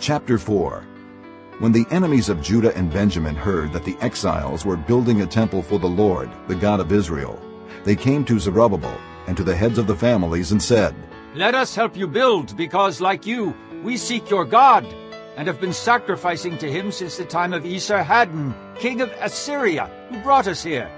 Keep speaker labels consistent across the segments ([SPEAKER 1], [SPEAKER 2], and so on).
[SPEAKER 1] Chapter 4 When the enemies of Judah and Benjamin heard that the exiles were building a temple for the Lord, the God of Israel, they came to Zerubbabel and to the heads of the families and said,
[SPEAKER 2] Let us help you build, because like you, we seek your God, and have been sacrificing to him since the time of Esarhaddon, king of Assyria, who brought us here.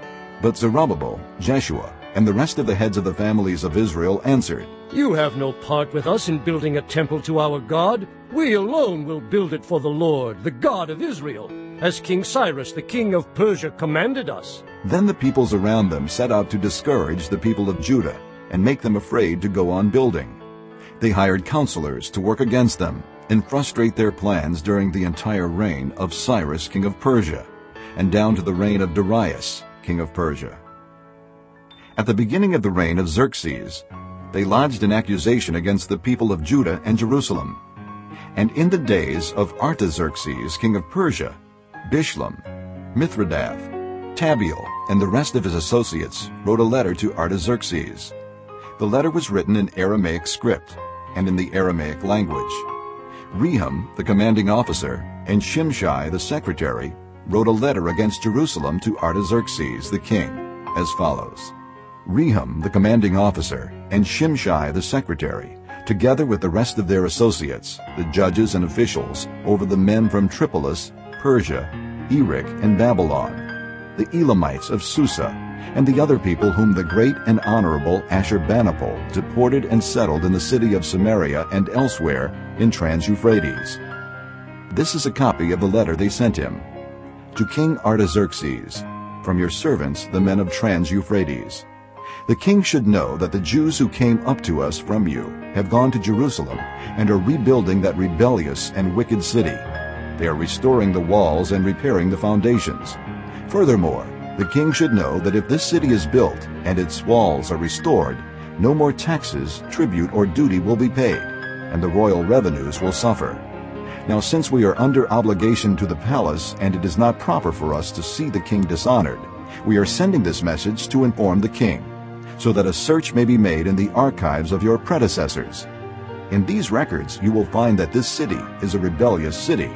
[SPEAKER 1] But Zerubbabel, Jeshua, and the rest of the heads of the families of Israel answered,
[SPEAKER 3] You have no part with us in building a temple to our God. We alone will build it for the Lord, the God of Israel, as King Cyrus, the king of Persia, commanded us.
[SPEAKER 1] Then the peoples around them set out to discourage the people of Judah and make them afraid to go on building. They hired counselors to work against them and frustrate their plans during the entire reign of Cyrus, king of Persia, and down to the reign of Darius, king of Persia. At the beginning of the reign of Xerxes, they lodged an accusation against the people of Judah and Jerusalem. And in the days of Artaxerxes, king of Persia, Bishlam, Mithredath, Tabeel, and the rest of his associates wrote a letter to Artaxerxes. The letter was written in Aramaic script and in the Aramaic language. Rehum, the commanding officer, and Shimshai, the secretary, wrote a letter against Jerusalem to Artaxerxes the king, as follows. Rehum, the commanding officer, and Shimshai, the secretary, together with the rest of their associates, the judges and officials, over the men from Tripolis, Persia, Erech, and Babylon, the Elamites of Susa, and the other people whom the great and honorable Ashurbanipal deported and settled in the city of Samaria and elsewhere in Trans-Euphrates. This is a copy of the letter they sent him. To King Artaxerxes, from your servants, the men of Trans-Euphrates. The king should know that the Jews who came up to us from you have gone to Jerusalem and are rebuilding that rebellious and wicked city. They are restoring the walls and repairing the foundations. Furthermore, the king should know that if this city is built and its walls are restored, no more taxes, tribute, or duty will be paid, and the royal revenues will suffer. Now since we are under obligation to the palace and it is not proper for us to see the king dishonored, we are sending this message to inform the king, so that a search may be made in the archives of your predecessors. In these records you will find that this city is a rebellious city,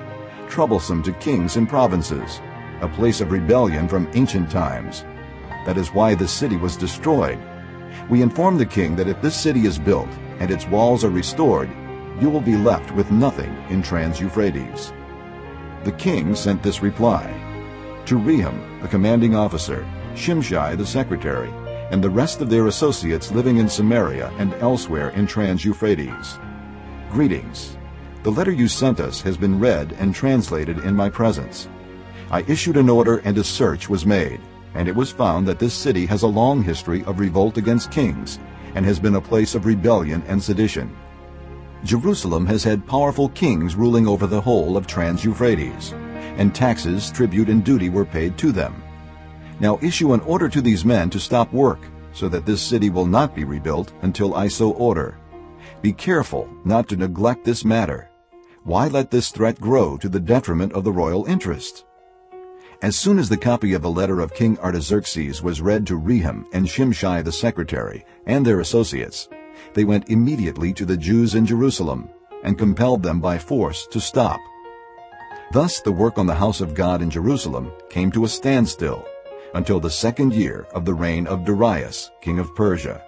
[SPEAKER 1] troublesome to kings and provinces, a place of rebellion from ancient times. That is why this city was destroyed. We inform the king that if this city is built and its walls are restored, you will be left with nothing in Trans-Euphrates. The king sent this reply. To Rehum, the commanding officer, Shimshai the secretary, and the rest of their associates living in Samaria and elsewhere in Trans-Euphrates. Greetings. The letter you sent us has been read and translated in my presence. I issued an order and a search was made, and it was found that this city has a long history of revolt against kings and has been a place of rebellion and sedition. Jerusalem has had powerful kings ruling over the whole of Trans-Euphrates, and taxes, tribute, and duty were paid to them. Now issue an order to these men to stop work, so that this city will not be rebuilt until I so order. Be careful not to neglect this matter. Why let this threat grow to the detriment of the royal interest? As soon as the copy of the letter of King Artaxerxes was read to Rehum and Shimshai the secretary and their associates, they went immediately to the Jews in Jerusalem and compelled them by force to stop. Thus the work on the house of God in Jerusalem came to a standstill until the second year of the reign of Darius, king of Persia.